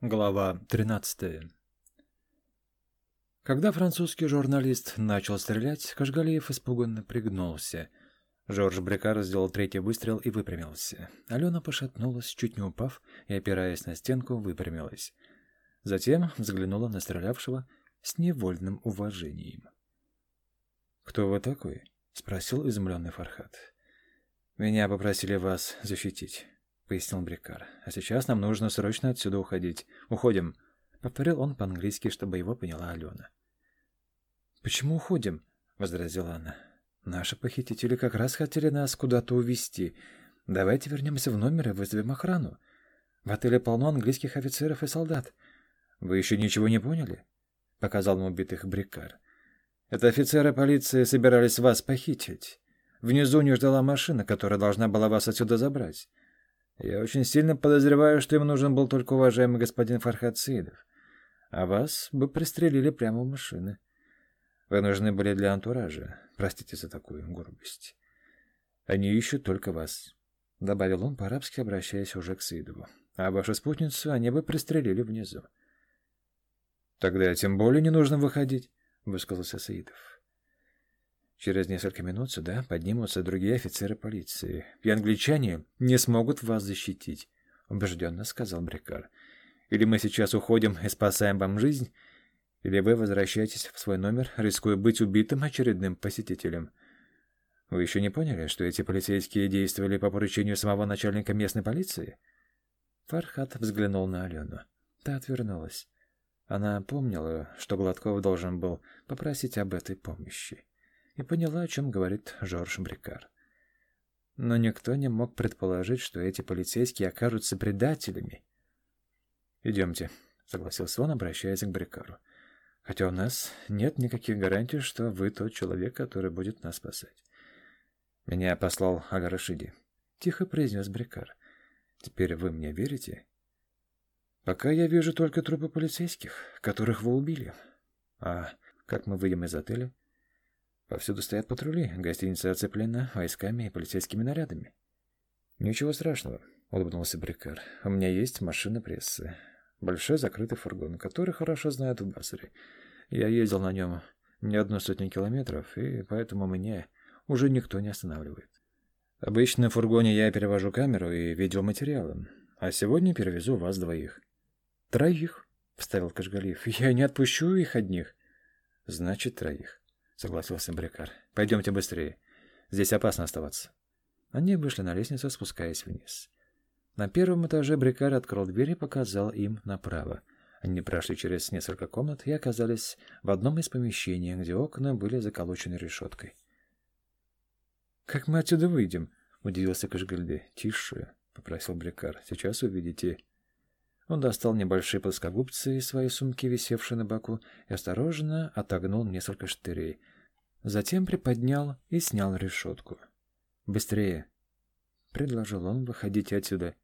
Глава 13 Когда французский журналист начал стрелять, Кашгалиев испуганно пригнулся. Жорж Брекар сделал третий выстрел и выпрямился. Алена пошатнулась, чуть не упав, и, опираясь на стенку, выпрямилась. Затем взглянула на стрелявшего с невольным уважением. «Кто вы такой?» — спросил изумленный Фархат. «Меня попросили вас защитить». — пояснил Брикар. «А сейчас нам нужно срочно отсюда уходить. Уходим!» — повторил он по-английски, чтобы его поняла Алена. «Почему уходим?» — возразила она. «Наши похитители как раз хотели нас куда-то увезти. Давайте вернемся в номер и вызовем охрану. В отеле полно английских офицеров и солдат. Вы еще ничего не поняли?» — показал ему убитых Брикар. «Это офицеры полиции собирались вас похитить. Внизу не ждала машина, которая должна была вас отсюда забрать. Я очень сильно подозреваю, что им нужен был только уважаемый господин Фархад Сидов. А вас бы пристрелили прямо в машины. Вы нужны были для антуража. Простите за такую грубость. Они ищут только вас. Добавил он по-арабски, обращаясь уже к Сидову. А вашу спутницу они бы пристрелили внизу. Тогда тем более не нужно выходить, высказался Саидов. Через несколько минут сюда поднимутся другие офицеры полиции, и англичане не смогут вас защитить, — убежденно сказал Брикар. Или мы сейчас уходим и спасаем вам жизнь, или вы возвращаетесь в свой номер, рискуя быть убитым очередным посетителем. Вы еще не поняли, что эти полицейские действовали по поручению самого начальника местной полиции? Фархат взглянул на Алену. Та отвернулась. Она помнила, что Гладков должен был попросить об этой помощи и поняла, о чем говорит Жорж Брикар. Но никто не мог предположить, что эти полицейские окажутся предателями. «Идемте», — согласился он, обращаясь к Брикару. «Хотя у нас нет никаких гарантий, что вы тот человек, который будет нас спасать». «Меня послал Аль-Рашиди», — тихо произнес Брикар. «Теперь вы мне верите?» «Пока я вижу только трупы полицейских, которых вы убили. А как мы выйдем из отеля?» Повсюду стоят патрули, гостиница оцеплена войсками и полицейскими нарядами. «Ничего страшного», — улыбнулся Брикар. «У меня есть машина прессы. Большой закрытый фургон, который хорошо знают в Басаре. Я ездил на нем не одну сотню километров, и поэтому меня уже никто не останавливает. Обычно в фургоне я перевожу камеру и видеоматериалы, а сегодня перевезу вас двоих». «Троих?» — вставил Кашгалиев. «Я не отпущу их одних». «Значит, троих» согласился Брикар. Пойдемте быстрее. Здесь опасно оставаться. Они вышли на лестницу, спускаясь вниз. На первом этаже Брикар открыл дверь и показал им направо. Они прошли через несколько комнат и оказались в одном из помещений, где окна были заколочены решеткой. «Как мы отсюда выйдем?» — удивился Кашгальде. «Тише», — попросил Брикар. «Сейчас увидите». Он достал небольшие плоскогубцы из своей сумки, висевшей на боку, и осторожно отогнул несколько штырей. Затем приподнял и снял решетку. «Быстрее!» — предложил он. «Выходите отсюда.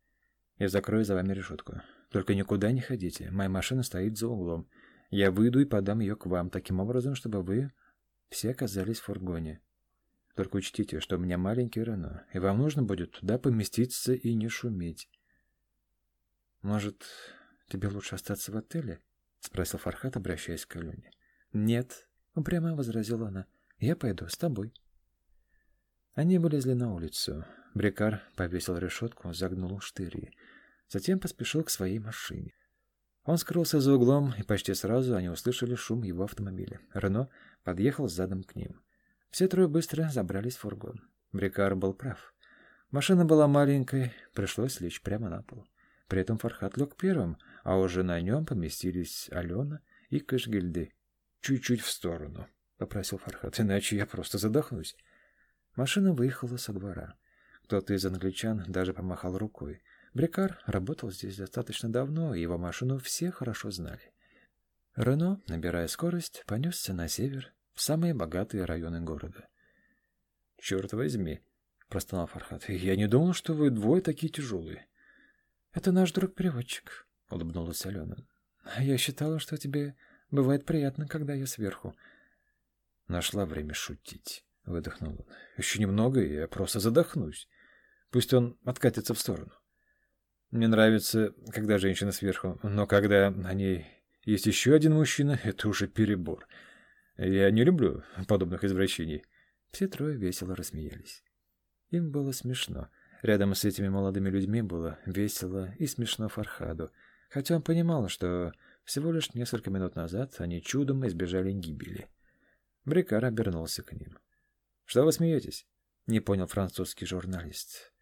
Я закрою за вами решетку. Только никуда не ходите. Моя машина стоит за углом. Я выйду и подам ее к вам, таким образом, чтобы вы все оказались в фургоне. Только учтите, что у меня маленький Рено, и вам нужно будет туда поместиться и не шуметь. «Может, тебе лучше остаться в отеле?» — спросил Фархат, обращаясь к Алене. «Нет», — упрямо возразила она. «Я пойду с тобой». Они вылезли на улицу. Брикар повесил решетку, загнул штыри. Затем поспешил к своей машине. Он скрылся за углом, и почти сразу они услышали шум его автомобиля. Рено подъехал задом к ним. Все трое быстро забрались в фургон. Брикар был прав. Машина была маленькой, пришлось лечь прямо на пол. При этом Фархат лег первым, а уже на нем поместились Алена и Кашгильды. «Чуть-чуть в сторону», — попросил Фархат, — «иначе я просто задохнусь». Машина выехала со двора. Кто-то из англичан даже помахал рукой. Брикар работал здесь достаточно давно, и его машину все хорошо знали. Рено, набирая скорость, понесся на север, в самые богатые районы города. «Черт возьми!» — простонал Фархат. «Я не думал, что вы двое такие тяжелые». «Это наш друг-переводчик», — улыбнулась Алена. «Я считала, что тебе бывает приятно, когда я сверху». Нашла время шутить, — выдохнул он. «Еще немного, и я просто задохнусь. Пусть он откатится в сторону». Мне нравится, когда женщина сверху, но когда на ней есть еще один мужчина, это уже перебор. Я не люблю подобных извращений. Все трое весело рассмеялись. Им было смешно. Рядом с этими молодыми людьми было весело и смешно Фархаду, хотя он понимал, что всего лишь несколько минут назад они чудом избежали гибели. Брикар обернулся к ним. «Что вы смеетесь?» — не понял французский журналист.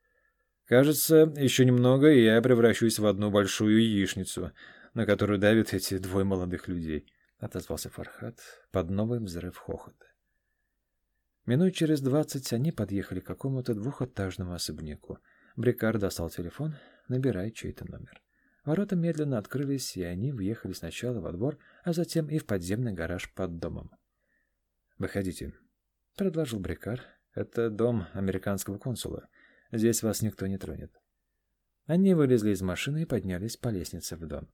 «Кажется, еще немного, и я превращусь в одну большую яичницу, на которую давят эти двое молодых людей», — отозвался Фархад под новый взрыв хохота. Минут через двадцать они подъехали к какому-то двухэтажному особняку. Брикар достал телефон, набирая чей-то номер. Ворота медленно открылись, и они въехали сначала во двор, а затем и в подземный гараж под домом. «Выходите», — предложил Брикар. «Это дом американского консула. Здесь вас никто не тронет». Они вылезли из машины и поднялись по лестнице в дом.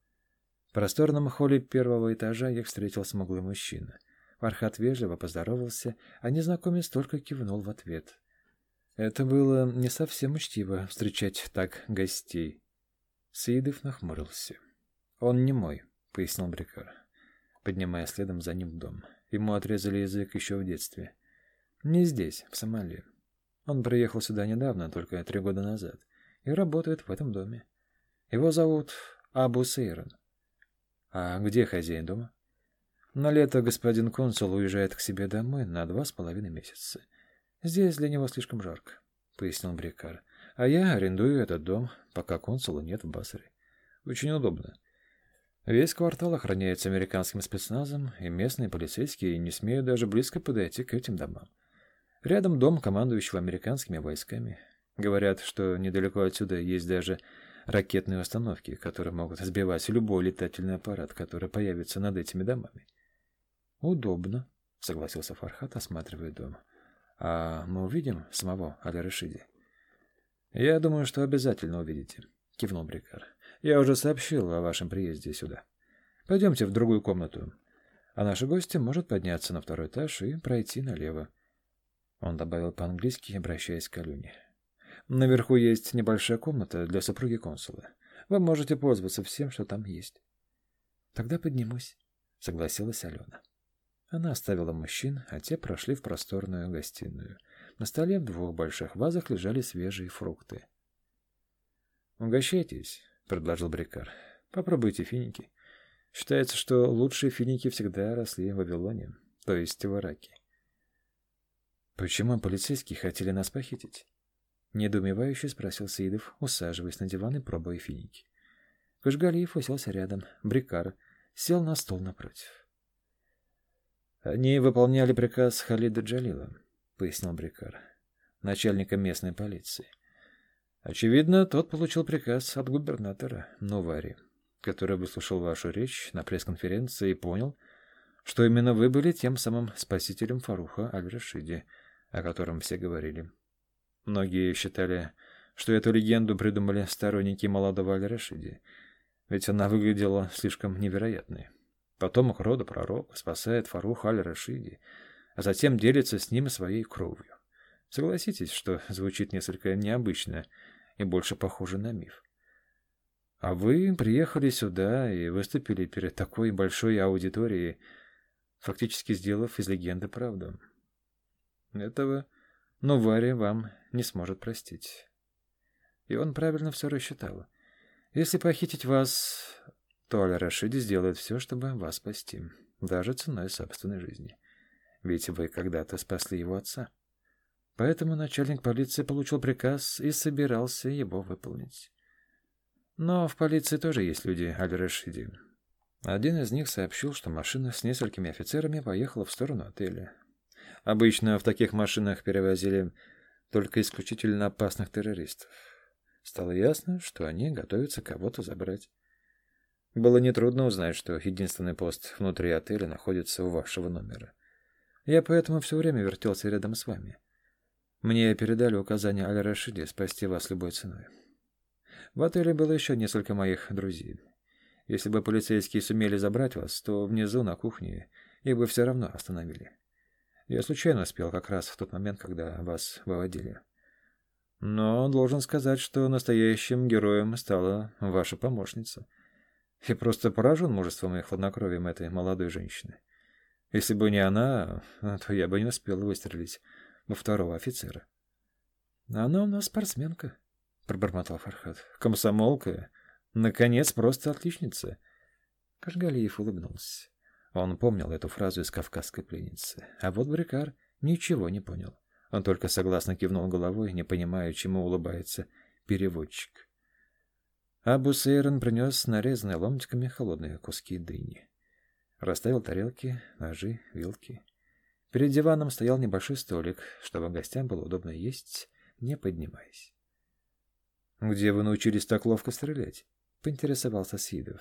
В просторном холле первого этажа их встретил смуглый мужчина. Фархат вежливо поздоровался, а незнакомец только кивнул в ответ. Это было не совсем учтиво встречать так гостей. Саидов нахмурился. «Он не мой», — пояснил Брикар, поднимая следом за ним в дом. Ему отрезали язык еще в детстве. «Не здесь, в Сомали. Он приехал сюда недавно, только три года назад, и работает в этом доме. Его зовут Абу Сейрон. А где хозяин дома?» На лето господин консул уезжает к себе домой на два с половиной месяца. Здесь для него слишком жарко, — пояснил Брикар. А я арендую этот дом, пока консула нет в Басаре. Очень удобно. Весь квартал охраняется американским спецназом, и местные полицейские не смеют даже близко подойти к этим домам. Рядом дом командующего американскими войсками. Говорят, что недалеко отсюда есть даже ракетные установки, которые могут сбивать любой летательный аппарат, который появится над этими домами. Удобно, согласился Фархат, осматривая дом. А мы увидим самого Аль-Рашиди? Я думаю, что обязательно увидите, кивнул Брикар. Я уже сообщил о вашем приезде сюда. Пойдемте в другую комнату. А наши гости может подняться на второй этаж и пройти налево. Он добавил по-английски, обращаясь к Алюне. Наверху есть небольшая комната для супруги консула. Вы можете пользоваться всем, что там есть. Тогда поднимусь, согласилась Алена. Она оставила мужчин, а те прошли в просторную гостиную. На столе в двух больших вазах лежали свежие фрукты. «Угощайтесь», — предложил Брикар. «Попробуйте финики. Считается, что лучшие финики всегда росли в Вавилоне, то есть в Ираке». «Почему полицейские хотели нас похитить?» Недоумевающе спросил Саидов, усаживаясь на диван и пробуя финики. Кашгалиев уселся рядом. Брикар сел на стол напротив. Они выполняли приказ Халида Джалила, пояснил Брикар, начальника местной полиции. Очевидно, тот получил приказ от губернатора Новари, который выслушал вашу речь на пресс-конференции и понял, что именно вы были тем самым спасителем Фаруха Аль-Рашиди, о котором все говорили. Многие считали, что эту легенду придумали сторонники молодого Аль-Рашиди, ведь она выглядела слишком невероятной. Потомок рода пророка спасает Фарух аль-Рашиди, а затем делится с ним своей кровью. Согласитесь, что звучит несколько необычно и больше похоже на миф. А вы приехали сюда и выступили перед такой большой аудиторией, фактически сделав из легенды правду. Этого Новари вам не сможет простить. И он правильно все рассчитал. Если похитить вас, то Аль-Рашиди сделает все, чтобы вас спасти, даже ценой собственной жизни. Ведь вы когда-то спасли его отца. Поэтому начальник полиции получил приказ и собирался его выполнить. Но в полиции тоже есть люди Аль-Рашиди. Один из них сообщил, что машина с несколькими офицерами поехала в сторону отеля. Обычно в таких машинах перевозили только исключительно опасных террористов. Стало ясно, что они готовятся кого-то забрать. Было нетрудно узнать, что единственный пост внутри отеля находится у вашего номера. Я поэтому все время вертелся рядом с вами. Мне передали указание Аль-Рашиде спасти вас любой ценой. В отеле было еще несколько моих друзей. Если бы полицейские сумели забрать вас, то внизу на кухне их бы все равно остановили. Я случайно успел как раз в тот момент, когда вас выводили. Но должен сказать, что настоящим героем стала ваша помощница. Я просто поражен мужеством и хладнокровием этой молодой женщины. Если бы не она, то я бы не успел выстрелить во второго офицера. Она у нас спортсменка, пробормотал Фархад. Комсомолка. Наконец, просто отличница. Кашгалиев улыбнулся. Он помнил эту фразу из «Кавказской пленницы». А вот Брикар ничего не понял. Он только согласно кивнул головой, не понимая, чему улыбается переводчик. Абу Сейрон принес нарезанные ломтиками холодные куски дыни. Расставил тарелки, ножи, вилки. Перед диваном стоял небольшой столик, чтобы гостям было удобно есть, не поднимаясь. «Где вы научились так ловко стрелять?» — поинтересовался Сидов.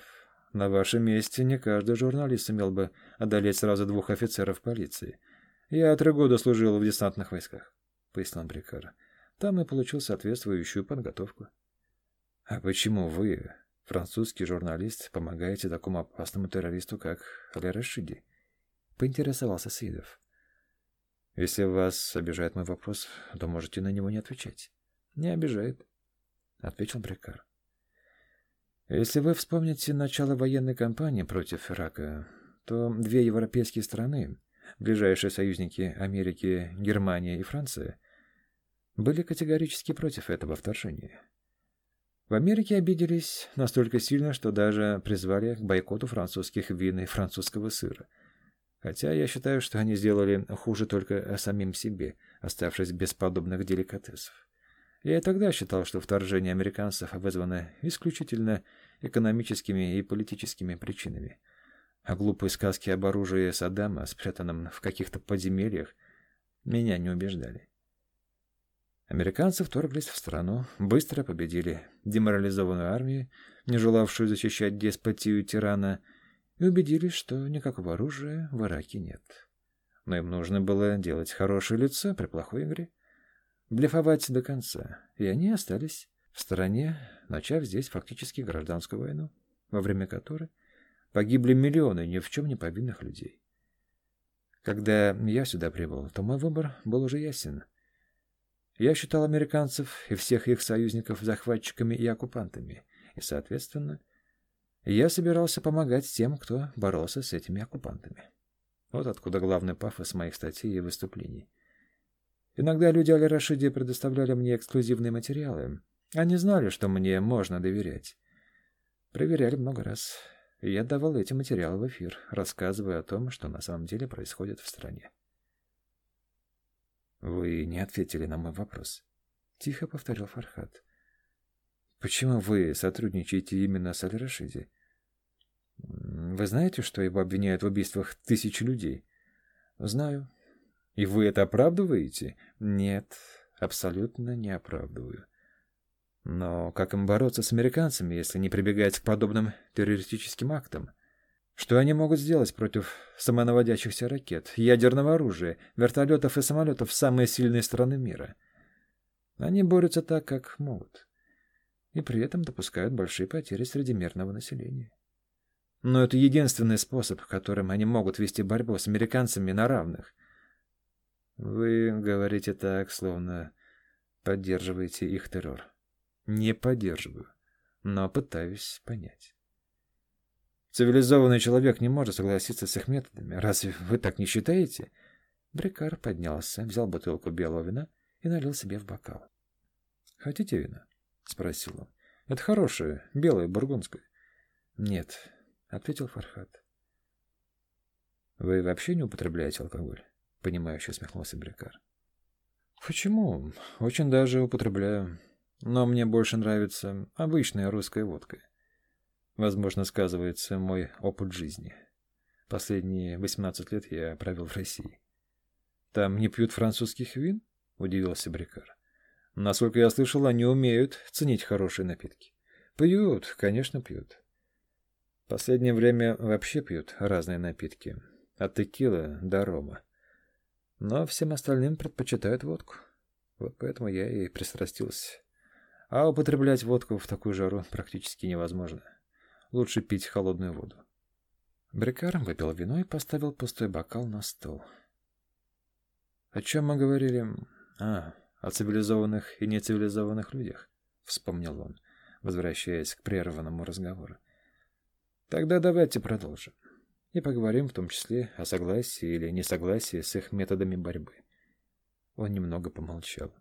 «На вашем месте не каждый журналист сумел бы одолеть сразу двух офицеров полиции. Я три года служил в десантных войсках», — пояснил Брикар. «Там и получил соответствующую подготовку». «А почему вы, французский журналист, помогаете такому опасному террористу, как Али Рашиди?» — поинтересовался Сидов. «Если вас обижает мой вопрос, то можете на него не отвечать». «Не обижает», — ответил Брикар. Если вы вспомните начало военной кампании против Ирака, то две европейские страны, ближайшие союзники Америки, Германия и Франция, были категорически против этого вторжения. В Америке обиделись настолько сильно, что даже призвали к бойкоту французских вин и французского сыра. Хотя я считаю, что они сделали хуже только самим себе, оставшись без подобных деликатесов. Я и тогда считал, что вторжение американцев вызвано исключительно экономическими и политическими причинами. А глупые сказки об оружии Саддама, спрятанном в каких-то подземельях, меня не убеждали. Американцы вторглись в страну, быстро победили деморализованную армию, не желавшую защищать деспотию тирана, и убедились, что никакого оружия в Ираке нет. Но им нужно было делать хорошее лицо при плохой игре блефовать до конца, и они остались в стороне, начав здесь фактически гражданскую войну, во время которой погибли миллионы ни в чем не повинных людей. Когда я сюда прибыл, то мой выбор был уже ясен. Я считал американцев и всех их союзников захватчиками и оккупантами, и, соответственно, я собирался помогать тем, кто боролся с этими оккупантами. Вот откуда главный пафос моих статей и выступлений. Иногда люди Аль-Рашиди предоставляли мне эксклюзивные материалы. Они знали, что мне можно доверять. Проверяли много раз. Я давал эти материалы в эфир, рассказывая о том, что на самом деле происходит в стране. «Вы не ответили на мой вопрос», — тихо повторил Фархат. «Почему вы сотрудничаете именно с Аль-Рашиди? Вы знаете, что его обвиняют в убийствах тысяч людей?» «Знаю. И вы это оправдываете? Нет, абсолютно не оправдываю. Но как им бороться с американцами, если не прибегать к подобным террористическим актам? Что они могут сделать против самонаводящихся ракет, ядерного оружия, вертолетов и самолетов самой сильной страны мира? Они борются так, как могут. И при этом допускают большие потери среди мирного населения. Но это единственный способ, которым они могут вести борьбу с американцами на равных – вы говорите так, словно поддерживаете их террор. Не поддерживаю, но пытаюсь понять. Цивилизованный человек не может согласиться с их методами. Разве вы так не считаете? Брикар поднялся, взял бутылку белого вина и налил себе в бокал. «Хотите вина?» — спросил он. «Это хорошее, белое, бургундское». «Нет», — ответил Фархат. «Вы вообще не употребляете алкоголь?» — понимающе усмехнулся Брикар. «Почему? Очень даже употребляю. Но мне больше нравится обычная русская водка. Возможно, сказывается мой опыт жизни. Последние 18 лет я провел в России. Там не пьют французских вин?» — удивился Брикар. «Насколько я слышал, они умеют ценить хорошие напитки. Пьют, конечно, пьют. Последнее время вообще пьют разные напитки. От текила до рома. Но всем остальным предпочитают водку. Вот поэтому я и пристрастился. А употреблять водку в такую жару практически невозможно. Лучше пить холодную воду. Брикар выпил вино и поставил пустой бокал на стол. О чем мы говорили? А, о цивилизованных и нецивилизованных людях, вспомнил он, возвращаясь к прерванному разговору. Тогда давайте продолжим. И поговорим в том числе о согласии или несогласии с их методами борьбы. Он немного помолчал.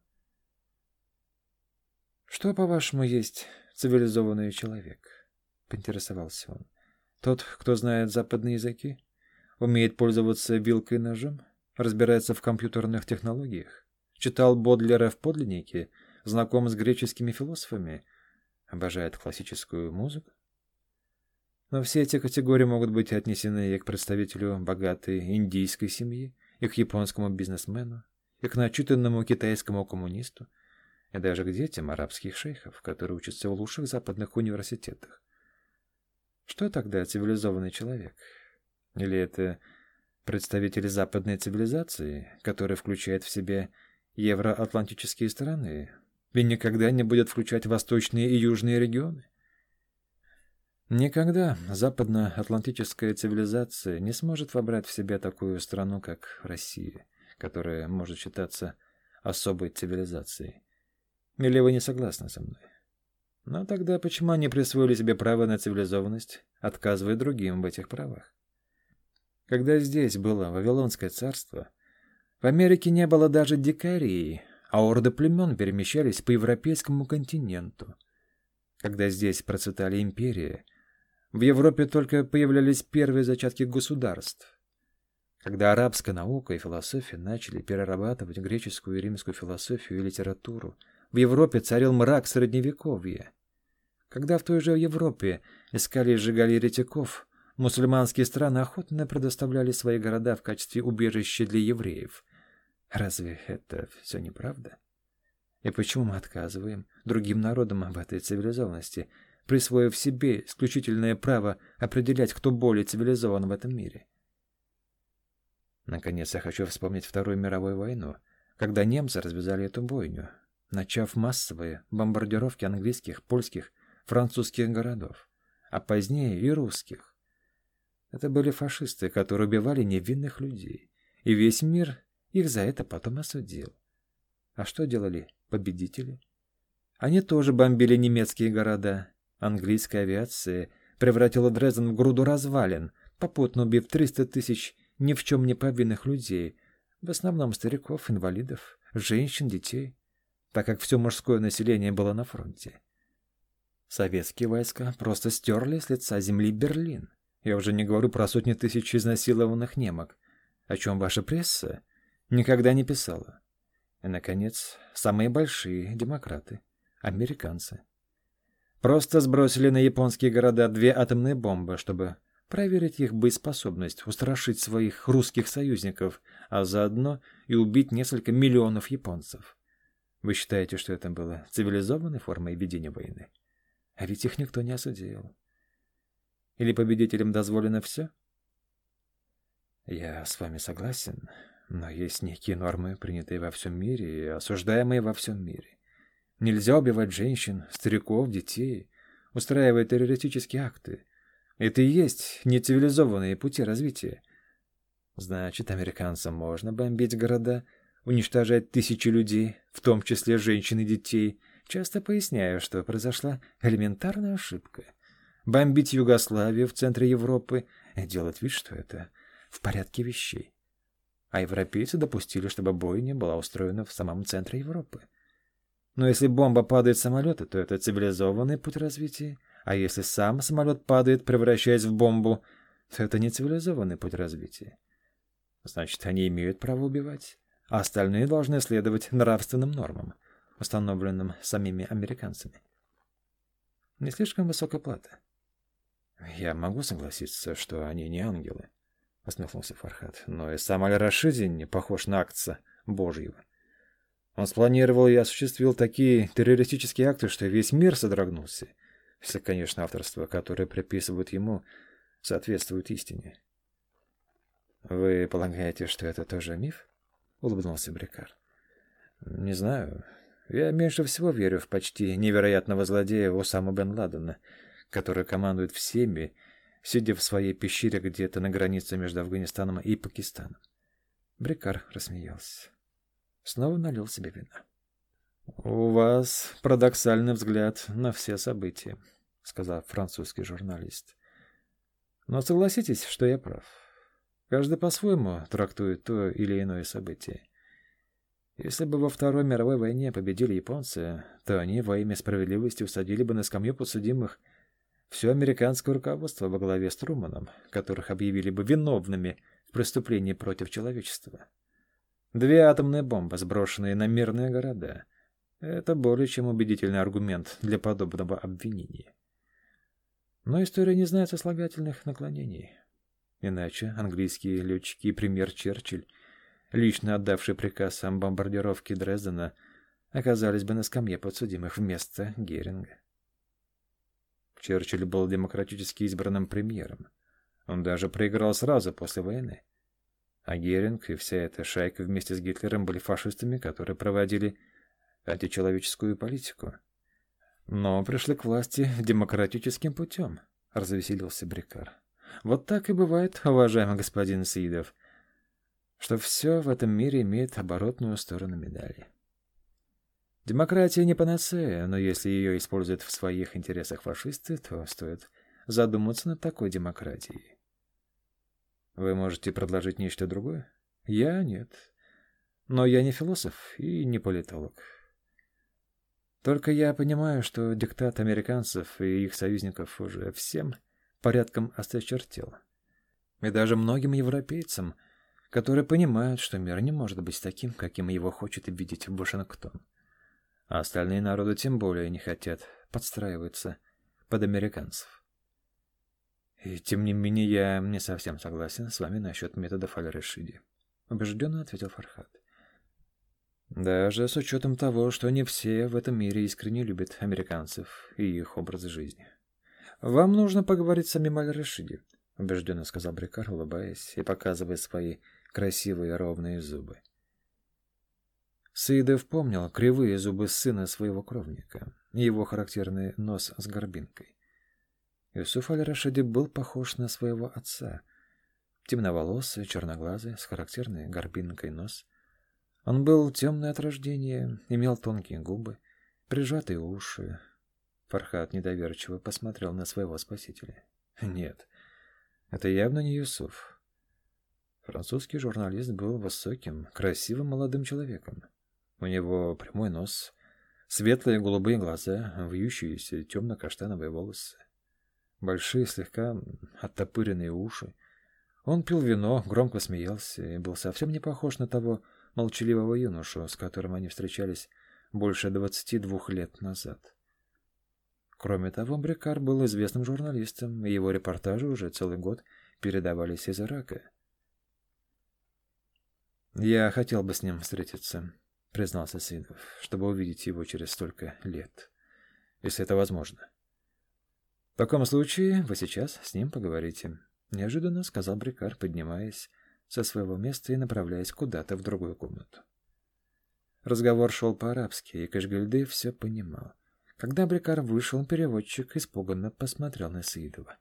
Что, по-вашему, есть цивилизованный человек? поинтересовался он. Тот, кто знает западные языки, умеет пользоваться вилкой и ножом, разбирается в компьютерных технологиях, читал Бодлера в подлиннике, знаком с греческими философами, обожает классическую музыку. Но все эти категории могут быть отнесены и к представителю богатой индийской семьи, и к японскому бизнесмену, и к начитанному китайскому коммунисту, и даже к детям арабских шейхов, которые учатся в лучших западных университетах. Что тогда цивилизованный человек? Или это представители западной цивилизации, которая включает в себя евроатлантические страны и никогда не будет включать восточные и южные регионы? Никогда западноатлантическая цивилизация не сможет вобрать в себя такую страну, как Россия, которая может считаться особой цивилизацией. Или вы не согласны со мной? Но тогда почему они присвоили себе право на цивилизованность, отказывая другим в этих правах? Когда здесь было Вавилонское царство, в Америке не было даже дикарей, а орды племен перемещались по европейскому континенту. Когда здесь процветали империи, в Европе только появлялись первые зачатки государств. Когда арабская наука и философия начали перерабатывать греческую и римскую философию и литературу, в Европе царил мрак Средневековья. Когда в той же Европе искали и сжигали еретиков, мусульманские страны охотно предоставляли свои города в качестве убежища для евреев. Разве это все неправда? И почему мы отказываем другим народам в этой цивилизованности, присвоив себе исключительное право определять, кто более цивилизован в этом мире? Наконец, я хочу вспомнить Вторую мировую войну, когда немцы развязали эту бойню, начав массовые бомбардировки английских, польских французских городов, а позднее и русских. Это были фашисты, которые убивали невинных людей, и весь мир их за это потом осудил. А что делали победители? Они тоже бомбили немецкие города. Английская авиация превратила Дрезден в груду развалин, попутно убив 300 тысяч ни в чем не повинных людей, в основном стариков, инвалидов, женщин, детей, так как все мужское население было на фронте. Советские войска просто стерли с лица земли Берлин. Я уже не говорю про сотни тысяч изнасилованных немок, о чем ваша пресса никогда не писала. И, наконец, самые большие демократы — американцы. Просто сбросили на японские города две атомные бомбы, чтобы проверить их боеспособность, устрашить своих русских союзников, а заодно и убить несколько миллионов японцев. Вы считаете, что это было цивилизованной формой ведения войны? А ведь их никто не осудил. Или победителям дозволено все? Я с вами согласен, но есть некие нормы, принятые во всем мире и осуждаемые во всем мире. Нельзя убивать женщин, стариков, детей, устраивая террористические акты. Это и есть нецивилизованные пути развития. Значит, американцам можно бомбить города, уничтожать тысячи людей, в том числе женщин и детей, часто поясняю, что произошла элементарная ошибка. Бомбить Югославию в центре Европы и делать вид, что это в порядке вещей. А европейцы допустили, чтобы бойня была устроена в самом центре Европы. Но если бомба падает с самолета, то это цивилизованный путь развития, а если сам самолет падает, превращаясь в бомбу, то это не цивилизованный путь развития. Значит, они имеют право убивать, а остальные должны следовать нравственным нормам — установленным самими американцами. Не слишком высокая плата. Я могу согласиться, что они не ангелы, усмехнулся Фархат, но и сам Аль-Рашиди не похож на акция Божьего. Он спланировал и осуществил такие террористические акты, что весь мир содрогнулся, если, конечно, авторство, которое приписывают ему, соответствует истине. «Вы полагаете, что это тоже миф?» — улыбнулся Брикар. «Не знаю. Я меньше всего верю в почти невероятного злодея Осаму бен Ладена, который командует всеми, сидя в своей пещере где-то на границе между Афганистаном и Пакистаном. Брикар рассмеялся. Снова налил себе вина. «У вас парадоксальный взгляд на все события», — сказал французский журналист. «Но согласитесь, что я прав. Каждый по-своему трактует то или иное событие. Если бы во Второй мировой войне победили японцы, то они во имя справедливости усадили бы на скамью подсудимых все американское руководство во главе с Труманом, которых объявили бы виновными в преступлении против человечества. Две атомные бомбы, сброшенные на мирные города — это более чем убедительный аргумент для подобного обвинения. Но история не знает сослагательных наклонений. Иначе английские летчики и премьер Черчилль, лично отдавший приказ о бомбардировке Дрездена, оказались бы на скамье подсудимых вместо Геринга. Черчилль был демократически избранным премьером. Он даже проиграл сразу после войны. А Геринг и вся эта шайка вместе с Гитлером были фашистами, которые проводили античеловеческую политику. Но пришли к власти демократическим путем, — развеселился Брикар. Вот так и бывает, уважаемый господин Сидов, что все в этом мире имеет оборотную сторону медали. Демократия не панацея, но если ее используют в своих интересах фашисты, то стоит задуматься над такой демократией. Вы можете предложить нечто другое? Я нет. Но я не философ и не политолог. Только я понимаю, что диктат американцев и их союзников уже всем порядком осточертел. И даже многим европейцам, которые понимают, что мир не может быть таким, каким его хочет видеть Вашингтон. А остальные народы тем более не хотят подстраиваться под американцев. И тем не менее я не совсем согласен с вами насчет методов Аль-Рашиди. Убежденно ответил Фархад. Даже с учетом того, что не все в этом мире искренне любят американцев и их образ жизни. «Вам нужно поговорить с самим Аль-Рашиди», — убежденно сказал Брикар, улыбаясь и показывая свои красивые ровные зубы. Саидов помнил кривые зубы сына своего кровника его характерный нос с горбинкой. Юсуф Аль-Рашиди был похож на своего отца. Темноволосый, черноглазый, с характерной горбинкой нос — он был темный от рождения, имел тонкие губы, прижатые уши. Фархат недоверчиво посмотрел на своего спасителя. Нет, это явно не Юсуф. Французский журналист был высоким, красивым молодым человеком. У него прямой нос, светлые голубые глаза, вьющиеся темно-каштановые волосы, большие слегка оттопыренные уши. Он пил вино, громко смеялся и был совсем не похож на того, молчаливого юношу, с которым они встречались больше двадцати двух лет назад. Кроме того, Брикар был известным журналистом, и его репортажи уже целый год передавались из Ирака. «Я хотел бы с ним встретиться», — признался Сидов, «чтобы увидеть его через столько лет, если это возможно». «В таком случае вы сейчас с ним поговорите», — неожиданно сказал Брикар, поднимаясь со своего места и направляясь куда-то в другую комнату. Разговор шел по-арабски, и Кашгальды все понимал. Когда Брикар вышел, переводчик испуганно посмотрел на Саидова.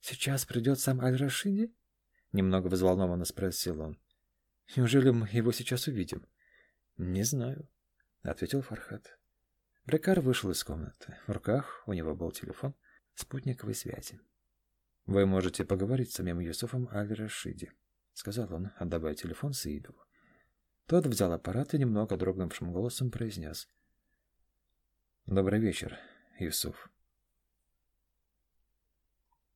«Сейчас придет сам Аль-Рашиди?» — немного взволнованно спросил он. «Неужели мы его сейчас увидим?» «Не знаю», — ответил Фархат. Брикар вышел из комнаты. В руках у него был телефон спутниковой связи. «Вы можете поговорить с самим Юсуфом Аль-Рашиди», сказал он, отдавая телефон Саидову. Тот взял аппарат и немного дрогнувшим голосом произнес. «Добрый вечер, Юсуф».